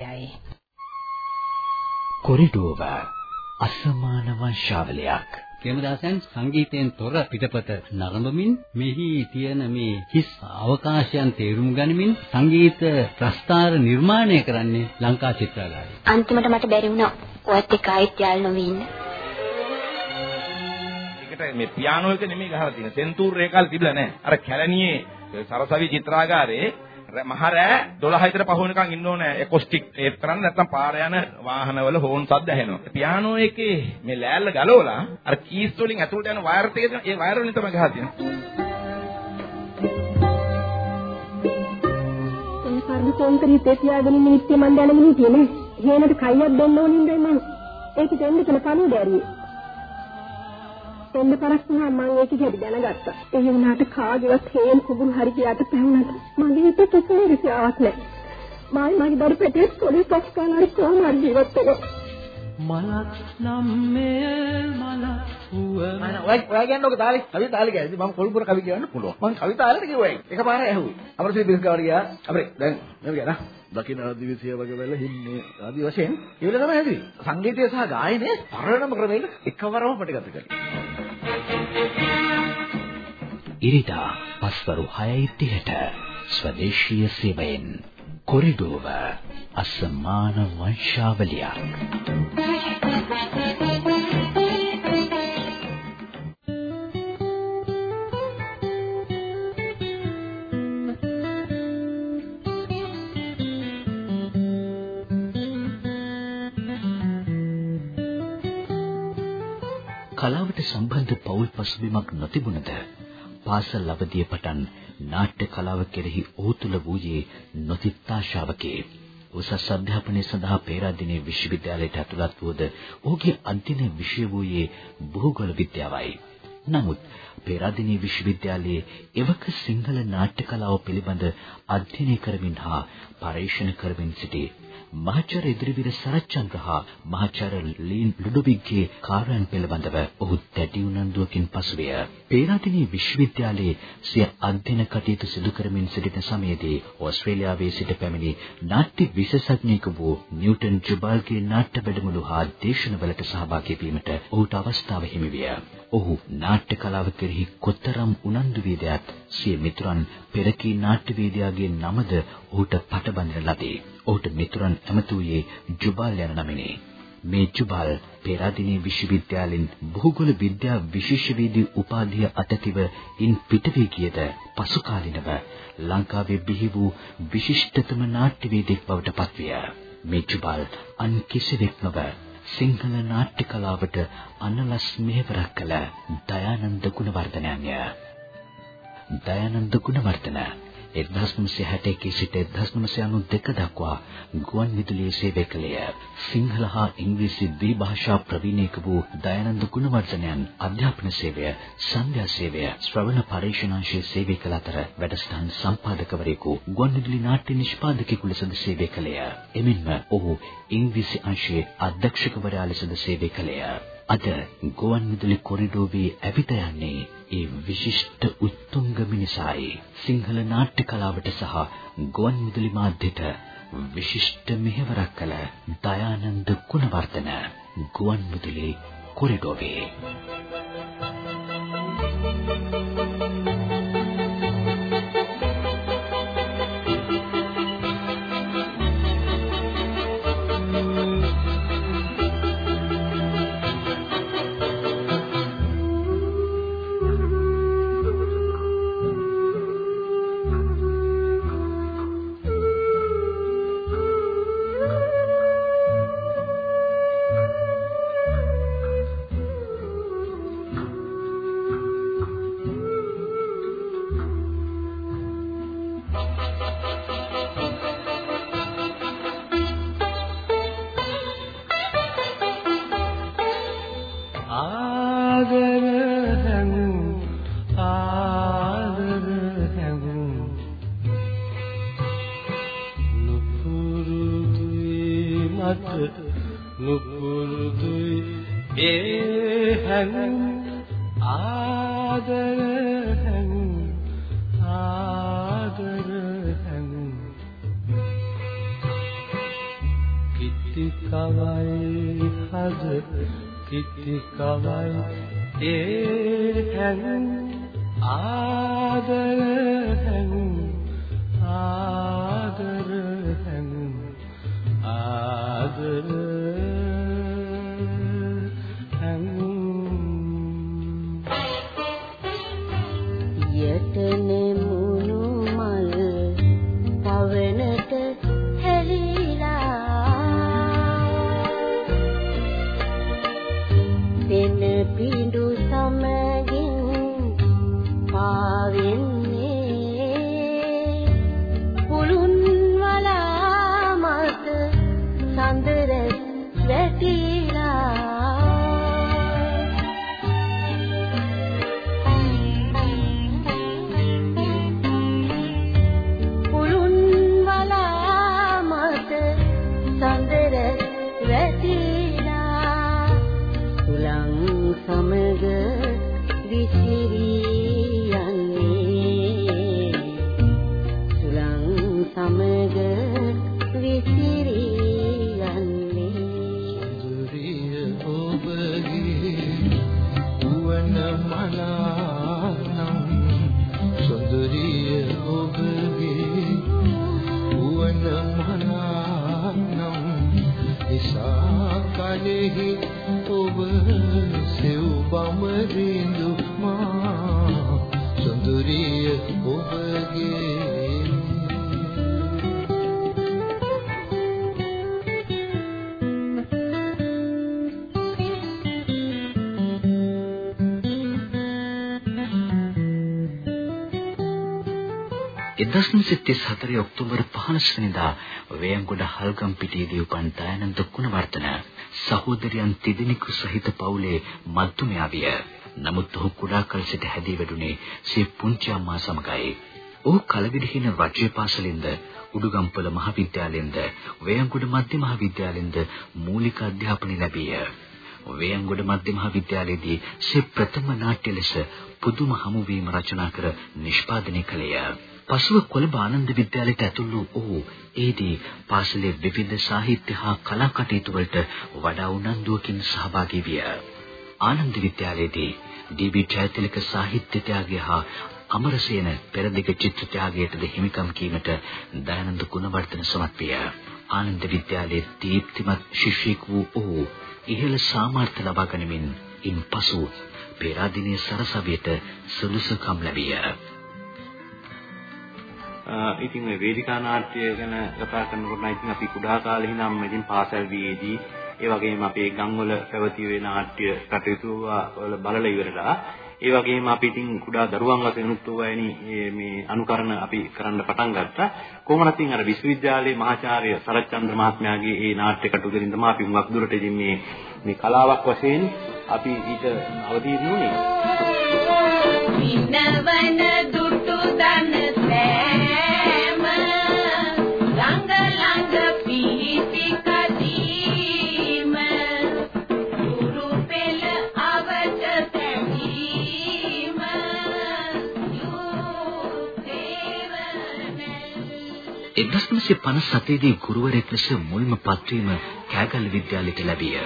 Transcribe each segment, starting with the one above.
යයි. කොරිඩෝව අසමාන වංශාවලියක් ප්‍රේමදාසයන් සංගීතයෙන් තොර පිටපත නරඹමින් මෙහි තියෙන මේ හිස් අවකාශයන් තේරුම් ගනිමින් සංගීත ප්‍රස්තාර නිර්මාණය කරන්නේ ලංකා චිත්‍රාලයයි. අන්තිමට මට බැරි වුණා ඔයත් එක්ක ආයෙත් යාළු නොවී ඉන්න. ඒකට මේ පියානෝ එක නෙමෙයි ගහලා තියෙන්නේ. සෙන්තූර් රේඛල් තිබිලා නැහැ. අර කැලණියේ සරසවි චිත්‍රාගාරයේ මහරෑ 12 විතර පහ වෙනකන් ඉන්න ඕනේ ඇකොස්ටික් ඒත් කරන්න නැත්නම් පාර යන වාහනවල හෝන් සද්ද ඇහෙනවා. පියානෝ එකේ මේ ලෑල්ල ගලවලා අර කීස් වලින් ඇතුළට යන වයර් ටික ඒ වයර් වලින් තමයි ගහලා තියෙන්නේ. ඒ කර්ම කොන්තරී තෙතියාගෙන ඉන්න ඉත්තේ මන් දැනගෙන හිටියේ නේ. හේනට කයියක් දෙන්න ඕනින්ද මම ඒක දෙන්න කියලා කණු දැරියේ. එන්න පරක් වුණා. මම ඒක ගැඩි දැනගත්තා. ඒ වුණාට කාගේවත් හේන් කුඹුරු හරි කියට පැවුනට මගේ හිතේ කිසිම රිසියාවක් නැහැ. මම මගේ දරු පෙටේ පොලිස් පස්කාලරි කොහොම හරි ජීවත් වෙනවා. මලක් නම් මේ මල වූව මම ඔය ඔය කියන්නේ ඔක තාලේ කවි තාලේ කියන්නේ මම කොල්පුර කවි කියන්න පුළුවන්. මම කවි තාලෙට කිව්වා ඒක. එකපාරට ඇහුවා. අපරේ පිරිස් ගාවට ගියා. අපරේ දැන් මම ගියා නා. දකින්න දිවිසිය වගේ වෙල හින්නේ ආදි වශයෙන් ඒ වෙලාව තමයි හැදුවේ. සංගීතය සහ ගායනය පරණම ක්‍රමයක එකවරම පිටගත කළේ ඉරිදා පස්වරු 6:30ට ස්වදේශීය සේවයෙන් කොරිඩෝව අසමාන වංශාවලියක්. කලාවට සම්බන්ධ පෞල් පසුබිමක් නොතිබුණද පාසල් අවදියේ පටන් නාට්‍ය කලාව කෙරෙහි ඔහු තුල වූයේ නොතිත් ආශාවකේ උසස් අධ්‍යාපනය සඳහා පේරාදෙණිය විශ්වවිද්‍යාලයට ඇතුළත් වූද ඔහුගේ අන්තිම විෂය වූයේ භූගෝල විද්‍යාවයි. නමුත් පේරාදෙණිය විශ්වවිද්‍යාලයේ එවක සිංහල නාට්‍ය කලාව පිළිබඳ අධ්‍යයනය කරමින් හා පරීක්ෂණ කරමින් සිටි මහාචාර්ය ඉදිරිවීර සරච්චන්ද්‍ර හා මහාචාර්ය ලීන් ලුඩොවික්ගේ කාර්යයන් පිළිබඳව ඔහු දැඩි උනන්දුවකින් පසුවිය. පේරාදෙණිය විශ්වවිද්‍යාලයේ සිය අධ්‍යයන කටයුතු සිදු කරමින් සිටින සමයේදී ඕස්ට්‍රේලියාවේ සිට පැමිණි නාට්‍ය විශේෂඥයෙකු වූ නිව්ටන් ජුබල්ගේ නාට්‍ය වැඩමුළු හා දේශනවලට සහභාගී වීමට ඔහුට අවස්ථාව හිමි විය. ඔහු නාට්‍ය කලාව කෙරෙහි කොතරම් උනන්දු වේදයත් සිය මිතුරන් පෙරකී නාට්‍යවේදියාගේ නමද ඔහුට පටබඳින ලදී. ඔහුට මිතුරන් ඇමතුයේ ජුබල් යන නමිනි. මේ ජුබල් පෙරදිනේ විශ්වවිද්‍යාලෙන් භූගෝල විද්‍යා විශේෂවේදී උපාධිය අතතිව ඉන් පිටවී ගියද පසු කාලිනව ලංකාවේ බිහි වූ විශිෂ්ටතම නාට්‍යවේදියෙක් බවට පත්විය. මේ ජුබල් අන් කිසිවෙක් නොව සිංහල නාට්‍ය කලාවට අනලස් මෙහෙවරක් කළ දයානන්ද ගුණවර්ධනයන්ය. දයානන්ද ගුණවර්ධන 1961 සිට 1992 දක්වා ගුවන් විදුලියේ සේවය කළේය. සිංහල හා ඉංග්‍රීසි ද්විභාෂා ප්‍රවීණයෙක් වූ දයානන්ද ගුණවර්ධනයන් අධ්‍යාපන සේවය, සංධ්‍යා සේවය, ශ්‍රවණ පරීක්ෂණාංශයේ සේවය කළ අතර වැඩසටහන් සම්පාදකවරයෙකු, ගුවන් විදුලි නාට්‍ය නිෂ්පාදකයෙකු ලෙසද සේවය කළේය. එමෙන්ම ඔහු ඉංග්‍රීසි අංශයේ අධ්‍යක්ෂකවරයා ලෙසද සේවය කළේය. අද ගුවන් විදුලි කොරිඩෝවේ ඇවිත යන්නේ ඒ විශිෂ්ට උත්තුංග මිනිසායි. සිංහල නාට්‍ය කලාවට සහ ගුවන් විදුලි මාධ්‍යට විශිෂ්ට මෙහෙවරක් කළ දයානන්ද කුණවර්ධන ගුවන් විදුලි කොරිඩෝවේ. කිති කවයි හද කිති කවයි ඒ හැන් ආදර හැන් ආදර හැන් ආදර1934 ඔක්තෝබර් 15 වෙනිදා වේයන්ගොඩ හල්ගම්පිටියේදී උපන් දයානන්ද ගුණවර්ධන සහෝදරයන් තිදෙනෙකු සහිත පවුලේ මධ්‍යමයා විය. නමුත් ඔහු කුඩා කල සිට හැදී වැඩුණේ සිය පුංචි අම්මා සමගයි. ඔහු කලවිඩහින රජ්‍ය පාසලෙන්ද උඩුගම්පොළ මහවිද්‍යාලයෙන්ද වේයන්ගොඩ මධ්‍ය මහවිද්‍යාලයෙන්ද මූලික අධ්‍යාපනය ලැබීය. වේයන්ගොඩ මධ්‍ය මහවිද්‍යාලයේදී සිය ප්‍රථම නාට්‍ය ලෙස පුදුම හමුවීම රචනා කර නිෂ්පාදනය කළේය. පසුව කොළඹ ආනන්ද විද්‍යාලයට ඇතුළු වූ ඔහු ඒදී පාසලේ විවිධ සාහිත්‍ය හා කලා කටයුතු වලට වඩා උනන්දුවකින් සහභාගී විය. ආනන්ද විද්‍යාලයේදී ඩී.බී. ජයතිලක සාහිත්‍ය ත්‍යාගය හා අමරසේන පෙරදිග චිත්‍ර ත්‍යාගයටද හිමිකම් කීමට දයානන්ද ගුණවර්ධන සමත් විය. ආනන්ද විද්‍යාලයේ දීප්තිමත් ශිෂ්‍යෙක් වූ ඔහු ඉහළ සාමර්ථ්‍ය ලබා ගනිමින් ඉන්පසු පෙරාදිනේ සරසවියට සුළුසුකම් ලැබිය. ඉතින් මේ වේදිකා නාට්‍ය ගැන කතා කරනකොට නම් ඉතින් අපි කුඩා කාලේ ඉඳන්ම ඉතින් පාසල් වියේදී ඒ වගේම අපේ ගම්වල පැවති වේ නාට්‍ය කටයුතු වල බලලා ඉවරලා ඒ වගේම අපි ඉතින් කුඩා දරුවන් වශයෙන් උත් වයනි මේ අනුකරණ අපි කරන්න පටන් ගත්තා. කොහොමද ඉතින් අර විශ්වවිද්‍යාලයේ මහාචාර්ය සරච්චන්ද්‍ර මහත්මයාගේ මේ නාට්‍ය කටුවකින් තමයි අපි මුලක් දුරට ඉතින් මේ මේ කලාවක් වශයෙන් අපි ඊට අවදීන් වුණේ. විනවන 1957 දී ගුරුවරයෙක් ලෙස මුල්ම පත්වීම කෑගල්ල විද්‍යාලයට ලැබිය.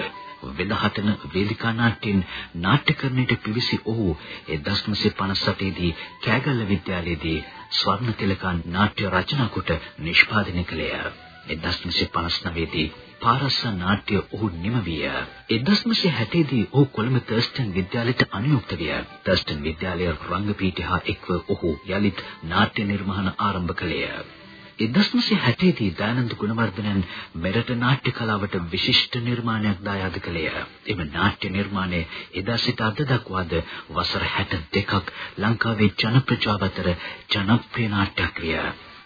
වෙදහතන වේදිකා නාට්‍යෙන් නාට්‍යකරණයට පිවිසි ඔහු 1958 දී කෑගල්ල විද්‍යාලයේදී ස්වර්ණ තිලකන් නාට්‍ය රචනා කොට නිෂ්පාදනය කළේය. 1959 දී පාරස්ස නාට්‍ය ඔහු නිම විය. 1960 දී ඔහු කොළඹ තර්ස්ටන් විද්‍යාලයට අනුයුක්ත විය. තර්ස්ටන් විද්‍යාලයේ රංගපීඨය හා එක්ව ඔහු යලිත් නාට්‍ය නිර්මාණ ආරම්භ කළේය. 1960 දී දයානන්ද ගුණවර්ධනන් මෙරට නාට්‍ය කලාවට විශිෂ්ට නිර්මාණයක් දායාද කළේය. එම නාට්‍ය නිර්මාණය එදා සිට අද දක්වාද වසර 62ක් ලංකාවේ ජනප්‍රජාව අතර ජනප්‍රිය නාට්‍යයක් විය.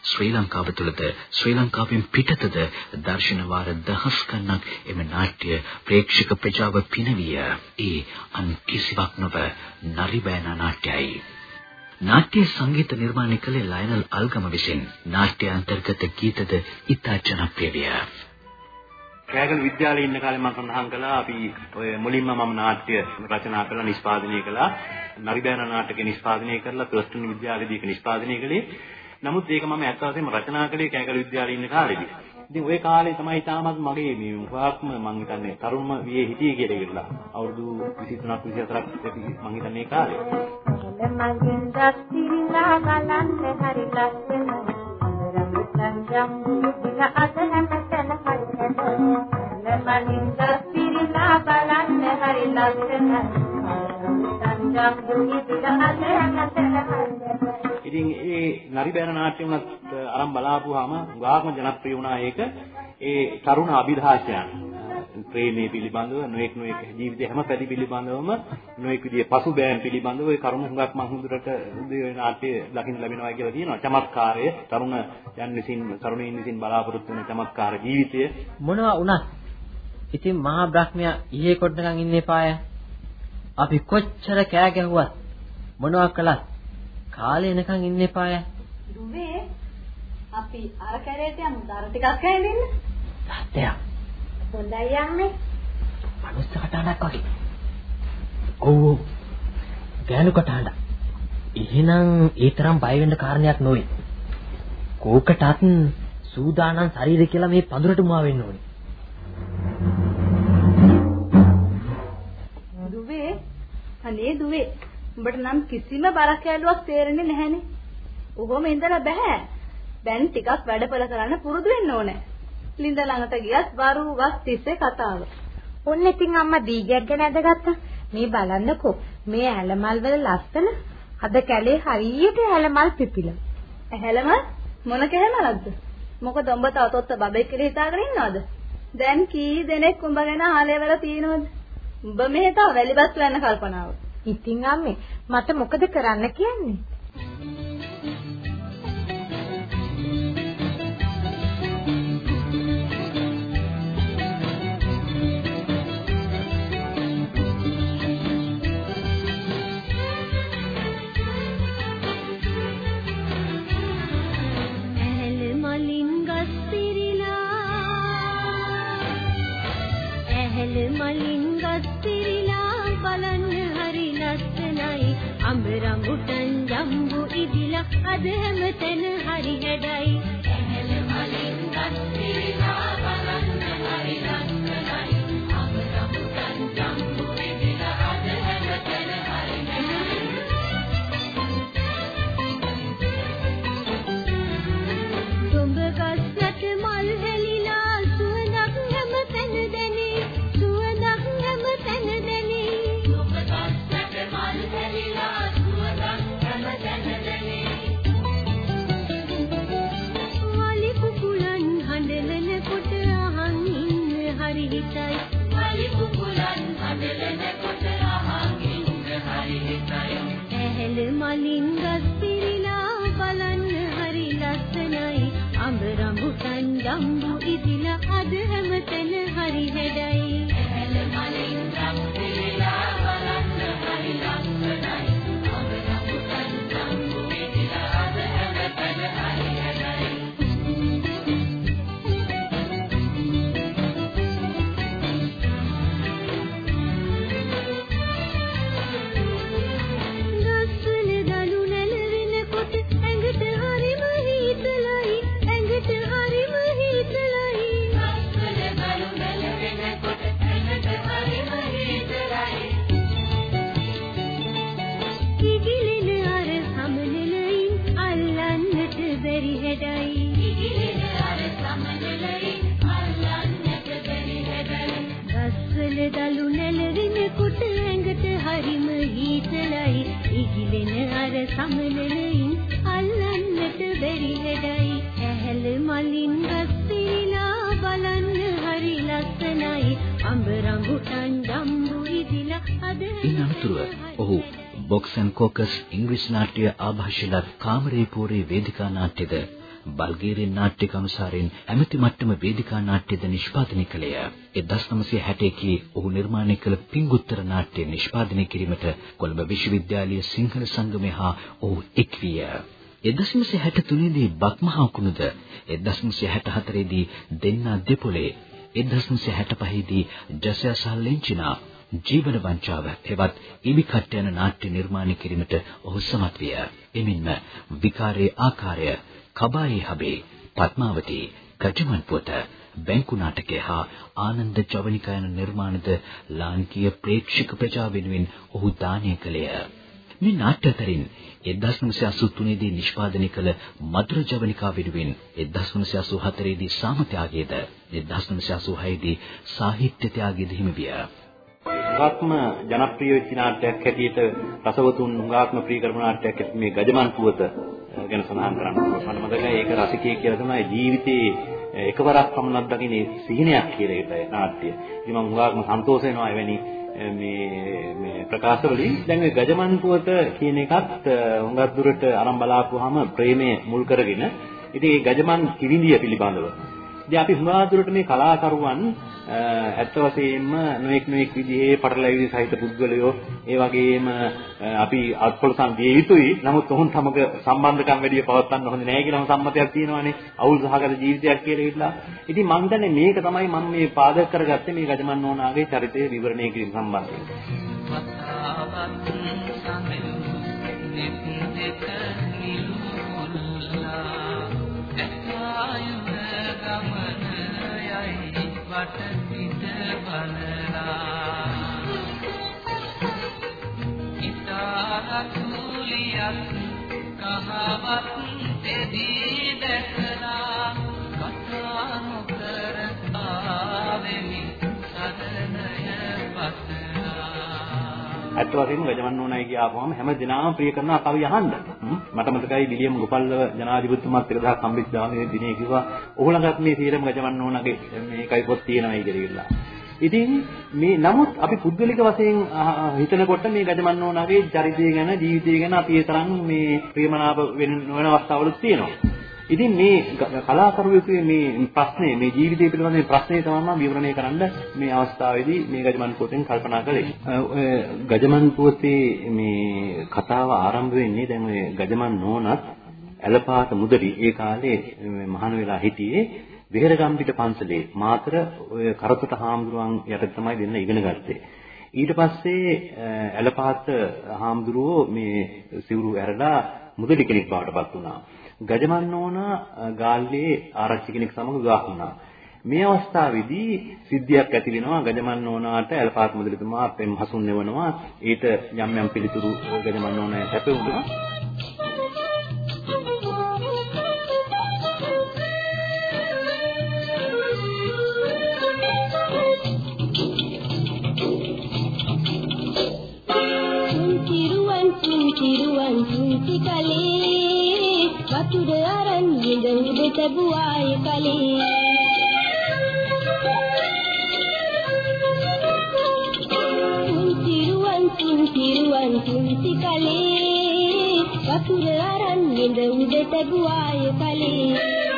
ශ්‍රී ලංකාව තුළද ශ්‍රී ලංකාවෙන් පිටතද දර්ශන වාර දහස් ගණනක් එම නාට්‍ය ප්‍රේක්ෂක ප්‍රජාව පිනවිය. ඒ අන් කිසිවක් නොව නරිබෑනා නාට්‍යයි. නාට්‍ය සංගීත නිර්මාණය කළේ ලයනල් අල්ගම විසින්. නාට්‍ය අන්තර්ගත ගීතද ඉතා ජනප්‍රිය විය. කෑගල විද්‍යාලයේ ඉන්න කාලේ මම සඳහන් කළා අපි ඔය මුලින්ම මම නාට්‍ය රචනා කරලා නිෂ්පාදනය කළා. නරිබෑන නාටක නිෂ්පාදනය කරලා ප්‍රස්තුන් විද්‍යාලයේදී ඒක නිෂ්පාදනය කළේ. නමුත් ඒක මම ඇත්ත වශයෙන්ම රචනා කළේ කෑගල විද්‍යාලයේ ඉන්න කාලෙදී. ඉතින් ওই කාලේ තමයි තාමත් මගේ මේ උපාක්ම මං හිතන්නේ තරුණ වියේ හිටියේ කියලා ඉවරලා. අවුරුදු 23ක් 24ක් මං හිතන්නේ ඒ කාලේ. මගෙන් දස්තිරිලා බලන්න හරි ලස්සනයි. රංගුතන් ජම්බු දිල අත හැමතැන හරි මගෙන් දස්තිරිලා බලන්න හරි ලස්සනයි. රංගුතන් ජම්බු දිල අත හැමතැන හරි ඉතින් ඒ නරි බෑන නාට්‍ය උනත් අරන් බලාපුවාම ගාක්ම ජනප්‍රිය වුණා ඒක ඒ තරුණ අභිලාෂයන් ප්‍රේමයේ පිළිබඳව නොඑක් නොඑක් ජීවිතේ හැම පැති පිළිබඳවම නොඑක් විදිහේ පසුබෑම් පිළිබඳව ඒ කරුණු හුඟක් මම හුදුරට උදේ නාට්‍ය දකින්න ලැබෙනවා කියලා තියෙනවා චමත්කාරය තරුණ යන් විසින් තරුණයින් විසින් බලාපොරොත්තු වෙන චමත්කාර ජීවිතය මොනවා වුණත් ඉතින් මහා බ්‍රහ්මයා ඊයේ කොටනකන් ඉන්න එපාය අපි කොච්චර කෑ ගැහුවත් මොනවා කළත් කාලේ එනකන් ඉන්න එපාය. දුවේ අපි අර කැරේට යමු දර ටිකක් හැඳින්න. සත්‍යයක්. හොඳයි යන්නේ. මනුස්ස කටහඬක් වගේ. ඔව් ඔව්. ගෑනු කටහඬ. එහෙනම් ඒ තරම් බය වෙන්න කාරණයක් නොවේ. කෝකටත් සූදානම් ශරීරය කියලා මේ පඳුරට මුවා වෙන්න ඕනේ. දුවේ අනේ දුවේ උඹට නම් කිසිම බරක් ඇලුවක් තේරෙන්නේ නැහනේ. ඔහොම ඉඳලා බෑ. දැන් ටිකක් වැඩපල කරන්න පුරුදු වෙන්න ඕනේ. ලින්ද ළඟට ගියත් වරු වස් තිස්සේ කතාව. ඔන්න ඉතින් අම්මා දීගයක් ගැන ඇදගත්තා. මේ බලන්නකෝ. මේ ඇලමල් වල ලස්සන අද කැලේ හරියට ඇලමල් පිපිලා. ඇහැලමල් මොන කැලමලක්ද? මොකද උඹ තවතොත්ත බබෙක් කියලා හිතාගෙන ඉන්නවද? දැන් කී දෙනෙක් උඹ ගැන ආලේ වල තියෙනවද? උඹ මෙහෙ තව වැලිබස් වෙන්න කල්පනාව. ඉතින් අම්මේ මට මොකද කරන්න කියන්නේ? අද හැම තැන හරි හැඩයි. රඹුටන් ගම්බු ඉදිලා අද හැමතැන හරි හැඩයි. බොක්ස් ඇන් කොකස් ඉංග්‍රීසි නාට්‍ය ආభాෂිලත් කාමරේ පෝරේ වේදිකා නාට්‍යද බල්ගේරියන් නාට්‍ය කමසාරෙන් ඇමති මට්ටම වේදිකා නාට්‍යද නිෂ්පාදනය කළේය. 1961 ඔහු නිර්මාණය කළ පිංගුත්තර නාට්‍ය නිෂ්පාදනය කිරීමට කොළඹ විශ්වවිද්‍යාලීය සිංහල සංගමය හා ඔහු එක් විය. 1963 දී බක්මහා කුණුද 1964 දී දෙන්නා දෙපොලේ 1965 දී ජසයා සහ ලෙන්චිනා ජීවන වංචාව හෙවත් ඉබිකට්ට යන නාට්‍ය නිර්මාණය කිරීමට ඔහු සමත් විය. එමින්ම විකාරයේ ආකාරය කබායේ හබේ පద్මාවතී ගජමන් පුවත බැංකු නාටකය හා ආනන්ද ජවනිකා යන නිර්මාණද ලාංකීය ප්‍රේක්ෂක ප්‍රජාව වෙනුවෙන් ඔහු දානය කළේය. මේ නාට්‍ය අතරින් 1983 දී නිෂ්පාදනය කළ මధుර ජවනිකා වෙනුවෙන් 1984 දී සාමත්‍යාගයේද 1986 දී සාහිත්‍ය ත්‍යාගයේද හිමි විය. හුඟක්ම ජනප්‍රිය වෙච්ච නාට්‍යයක් හැටියට රසවතුන් හුඟක්ම ප්‍රිය කරන නාට්‍යයක් හැටියට මේ ගජමන් පුවත ගැන සඳහන් කරන්න පුළුවන්. මට මතකයි ඒක රසිකයෙක් කියලා තමයි ජීවිතේ එකවරක් පමණක් දකින්න සිහිනයක් කියලා ඒකයි නාට්‍ය. ඉතින් මම හුඟක්ම සන්තෝෂ වෙනවා එවැනි මේ මේ ප්‍රකාශවලින් දැන් මේ ගජමන් පුවත කියන එකත් හුඟක් දුරට අරන් බලාපුවාම ප්‍රේමය මුල් කරගෙන ඉතින් මේ ගජමන් කිවිඳිය පිළිබඳව ඉතින් අපි හුඟක් දුරට මේ කලාකරුවන් ඇත්ත වශයෙන්ම නොඑක් නොඑක් විදිහේ පටලැවිලි සහිත පුද්ගලයෝ ඒ වගේම අපි අත්පොළසම් දිය යුතුයි. නමුත් ඔවුන් සමග සම්බන්ධකම් වැඩි පවත්වන්න හොඳ නැහැ කියලාම සම්මතයක් තියෙනවානේ. අවුල් සහගත ජීවිතයක් කියලා හිටලා. ඉතින් මම හිතන්නේ මේක තමයි මම මේ පාදක කරගත්තේ මේ ගජමන් නෝනාගේ චරිතය විවරණය කිරීම සම්බන්ධයෙන්. වටපිට බලලා. ඉතාලතුලියක් කහවත් දෙදී දැකලා. ඇත්ත වශයෙන්ම ගජමන් නෝනායි කියපුවම හැම දිනම ප්‍රිය කරන කවි අහන්න. මට මතකයි විලියම් ගෝපල්ව ජනාධිපතිතුමාත් 1000 සම්බිද්දාමේ දිනේ කිව්වා ඔහු ළඟත් මේ සීරම ගජමන් නෝනාගේ මේකයි පොත් තියෙනවයි කියලා. ඉතින් මේ නමුත් අපි පුද්ගලික වශයෙන් හිතනකොට මේ ගජමන් නෝනාගේ චරිතය ගැන ජීවිතය ගැන අපි ඒ තරම් මේ ප්‍රියමනාප වෙන නොවන අවස්ථාවලුත් තියෙනවා. ඉතින් මේ කලාකරුවෙකුගේ මේ ප්‍රශ්නේ මේ ජීවිතය පිළිබඳ මේ ප්‍රශ්නේ තමයි මම විවරණය කරන්න මේ අවස්ථාවේදී මේ ගජමන් පොතෙන් කල්පනා කළේ. ගජමන් පොතේ මේ කතාව ආරම්භ වෙන්නේ දැන් ඔය ගජමන් නෝනත් ඇලපාත මුදලි ඒ කාලේ මහාන වෙලා හිටියේ විහෙරගම්පිට පන්සලේ මාතර ඔය කරතොට හාමුදුරුවන් යට තමයි දෙන්න ඉගෙන ගත්තේ. ඊට පස්සේ ඇලපාත හාමුදුරුවෝ මේ සිවුරු ඇරලා මුදලි කෙනෙක් බවට පත් වුණා. ගජමන් නෝනා ගාල්ලේ ආරච්චි කෙනෙක් සමග විවාහ වුණා. මේ අවස්ථාවේදී සිද්ධියක් ඇති වෙනවා ගජමන් නෝනාට ඇලපාත් මුදලිතුමා පෙම් හසුන් නෙවනවා ඊට යම් යම් පිළිතුරු ගජමන් නෝනා සැපෙවුණා තිරුවන් පුංචි කලේ. වතුර අරන් ඉඳ උඩ තබුවාය කලේ. පුංචිරුවන් පුංචිරුවන් පුංචි කලේ. වතුර අරන් ඉඳ උඩ තබුවාය කලේ.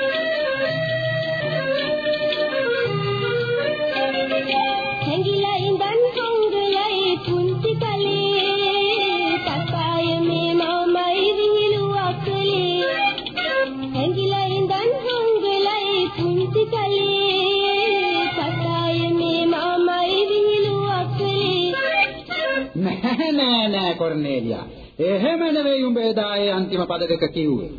කොර්නේලියා එහෙම නෙවෙයි උඹේ දායේ අන්තිම පද දෙක කිව්වේ.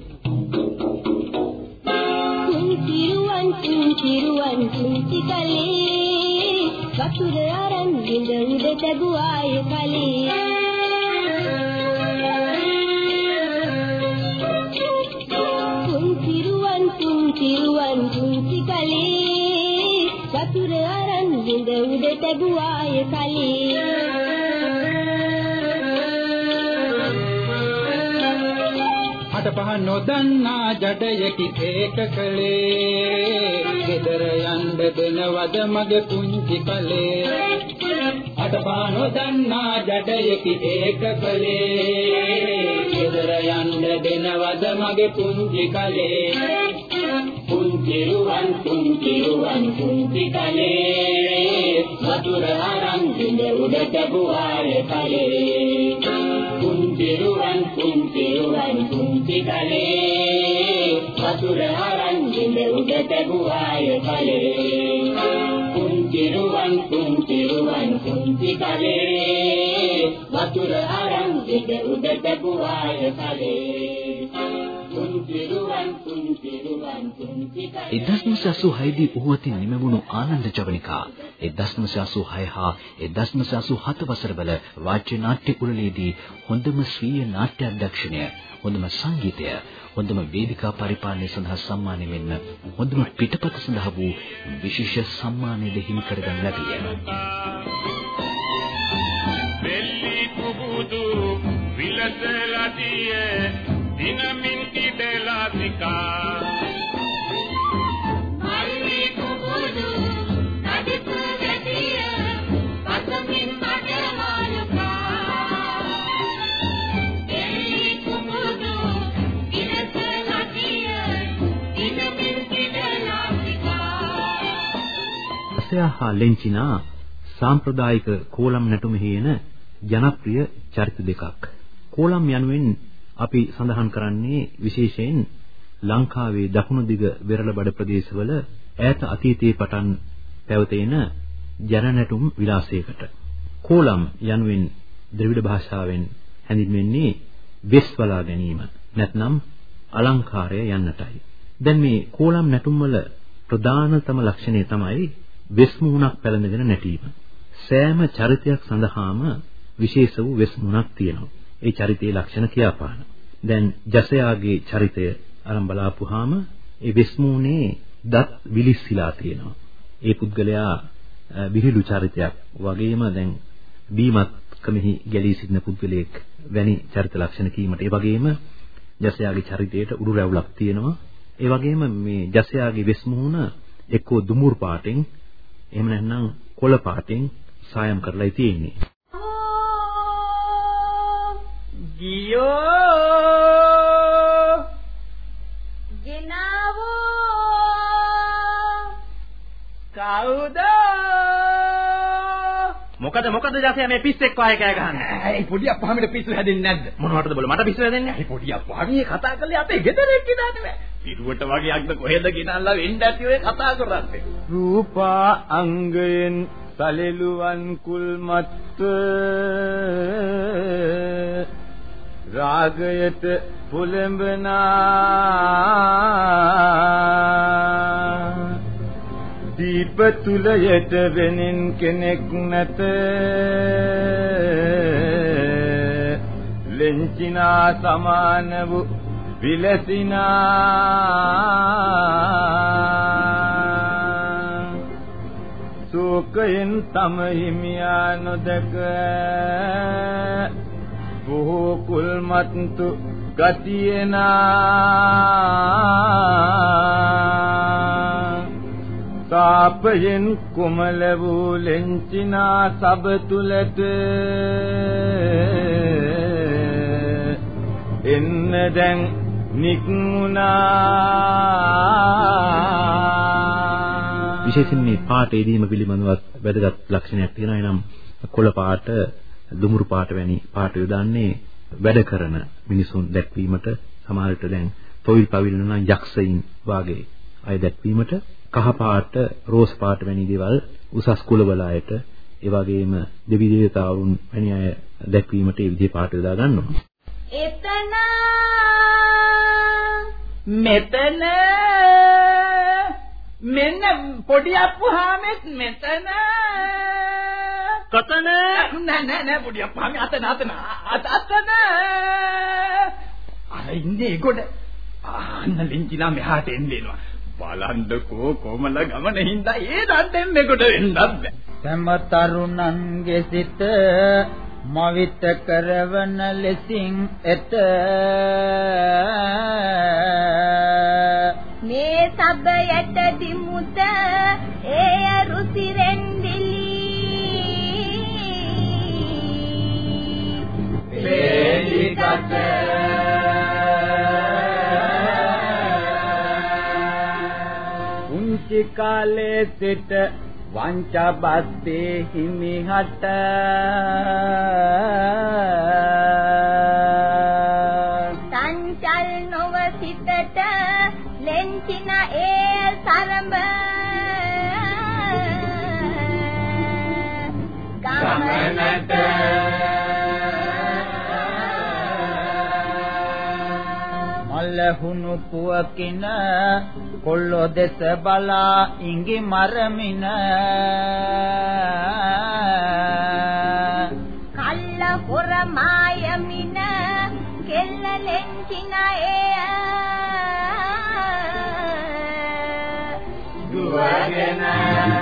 පුංචිරුවන් පුංචිරුවන් පුංචි කලේ වතුර අරන් ඉඳ උඩ තබුවාය කලේ. පුංචිරුවන් පුංචිරුවන් පුංචි කලේ වතුර අරන් ඉඳ උඩ තබුවාය කලේ. නොදන්නා ජඩයකි ඒක කලේ ගෙදර යන්න දෙනවද මගේ පුංචි කලේ. අට පහ නොදන්නා ජඩයකි ඒක කලේ ගෙදර යන්න දෙනවද මගේ පුංචි කලේ. පුංචිරුවන් පුංචිරුවන් පුංචි කලේ. වතුර අරන් ඉඳ උඩ තබුවාය කලේ. පුංචිරුවන් පුංචිරුවන් පුංචි කලේ වතුර අරන් ඉඳ උඩ තබුවාය කලේ. පුංචිරුවන් පුංචිරුවන් පුංචි කලේ වතුර අරන් ඉඳ උඩ තබුවාය කලේ. පුංචිරුවන් පුංචි 1986 දී උහුවතින් නිමවුණු ආනන්ද ජවනිකා. 1986 හා 1987 වසරවල වාද්‍ය නාට්‍ය කුලලේදී හොඳම ස්වීය නාට්‍ය අධ්‍යක්ෂණය හොඳම සංගීතය හොඳම වේදිකා පරිපාලනය සඳහා සම්මානය වෙන්න හොඳම පිටපත සඳහා වූ විශේෂ සම්මානය දෙහිමි කරගන්න ලැබිය. වෙල්ලි කුබුදු විලසලා දිය දිනමින් ඉඩලා තිකා දාසයා හා ලෙන්චිනා සාම්ප්‍රදායික කෝලම් නැටුමෙහි එන ජනප්‍රිය චරිත දෙකක්. කෝලම් යනුවෙන් අපි සඳහන් කරන්නේ විශේෂයෙන් ලංකාවේ දකුණු දිග වෙරළබඩ ප්‍රදේශවල ඈත අතීතයේ පටන් පැවතෙන ජන නැටුම් විලාසයකට. කෝලම් යනුවෙන් ද්‍රවිඩ භාෂාවෙන් හැඳින්වෙන්නේ වෙස් වලා ගැනීම නැත්නම් අලංකාරය යන්නටයි. දැන් මේ කෝලම් නැටුම් වල ප්‍රධානතම ලක්ෂණය තමයි වෙස් මුහුණක් පැලඳගෙන නැටීම. සෑම චරිතයක් සඳහාම විශේෂ වූ වෙස් මුහුණක් තියෙනවා. ඒ චරිතයේ ලක්ෂණ කියාපාන. දැන් ජසයාගේ චරිතය අරන් බලාපුවාම ඒ වෙස් මුහුණේ දත් විලිස්සිලා තියෙනවා. ඒ පුද්ගලයා විහිළු චරිතයක් වගේම දැන් බීමත්කමෙහි ගැලී සිටින පුද්ගලයෙක් වැනි චරිත ලක්ෂණ කීමට ඒ වගේම ජසයාගේ චරිතයට උඩු රැවුලක් තියෙනවා. ඒ වගේම මේ ජසයාගේ වෙස් මුහුණ එක්කෝ දුමුරු පාටෙන් එහෙම නැත්නම් කොළ පාටින් සායම් කරලායි තියෙන්නේ. ගියෝ ගෙනාවෝ කවුද මොකද මොකද ජාතිය මේ පිස්සෙක් වාය කෑ ගහන්නේ? ඇයි පොඩි අප්පහාමිට පිස්සු හැදෙන්නේ නැද්ද? මොනවටද බල මට පිස්සු හැදෙන්නේ? ඇයි පොඩි අප්පහාමියේ කතා කරලා අපේ ගෙදරට ගෙනාන්නේ නැහැ. පිරුවට වගේ අක්ද කොහෙද ගෙනල්ලා වෙන්න ඇති ඔය කතා කරන්නේ. රූපා අංගයෙන් සලෙලුවන් කුල්මත්ව රාගයට පුලඹනා. දීප තුලයට වෙනින් කෙනෙක් නැත. ලෙන්චිනා සමාන වූ විලසිනා සෝකයෙන් තම හිමියා නොදක බොහෝ කුල්මත්තු ගතියනා තාපයෙන් කුමල වූ ලෙන්චිනා සබ තුලට එන්න දැන් නික්මුණා. විශේෂයෙන් මේ පාට එදීම පිළිබඳවත් වැදගත් ලක්ෂණයක් තියෙනවා. එනම් කොළ පාට දුමුරු පාට වැනි පාට යොදන්නේ වැඩ කරන මිනිසුන් දැක්වීමට. සමහර විට දැන් තොইল පවිල්න නම් යක්ෂයින් වාගේ අය දැක්වීමට. කහ පාට රෝස් පාට වැනි දේවල් උසස් කුලවල අයට ඒ වගේම දෙවි දේවතාවුන් වැනි අය දැක්වීමට ඒ විදිහේ පාට යොදා ගන්නවා. එතන මෙතන මෙන්න පොඩි අප්පුහාමෙත් මෙතන. කතන? නෑ නෑ නෑ පොඩි අප්පුහාමි අතන අතන අතන. අර ඉන්නේ ගොඩ. ආන්න ලින්චිනා මෙහාට එන්න එනවා. බලන්නකෝ කොමල ගමන හින්දා ඒ දණ්ඩෙන් මෙකොට වෙන්නත් බෑ. සෑම තරුණන්ගේ සිත මවිත කරවන ලෙසින් එත. මේ සබයට දිමුත ඒ රුසිරෙන්දිලි වේදිකත. උන්චි කාලේ සිට වංචබත්තේ හිමිහට සංචල් නොව සිතට ලෙන්චින ඒ සරඹ වැහුණු පුවකින කොල්ලෝ දෙස බලා ඉඟි මරමින. කල්ල හොර මායමින කෙල්ල ලෙන්චිනයේ දුවගෙන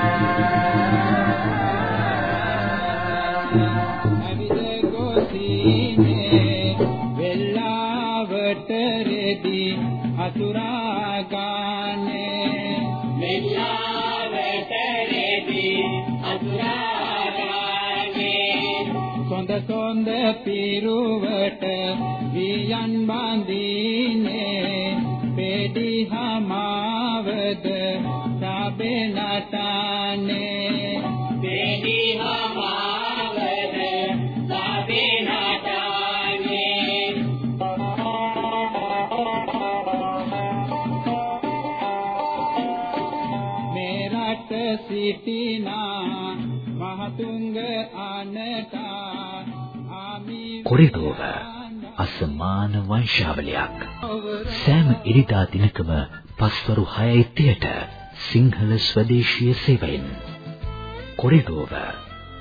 සොඳ සොඳ පිරුවට වියන් බඳිනේ කොරිඩෝව අසමාන වංශාවලියක්. සෑම ඉරිදා දිනකම පස්වරු 6:30ට සිංහල ස්වදේශීය සේවයෙන්. කොරිඩෝව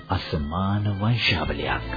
අසමාන වංශාවලියක්.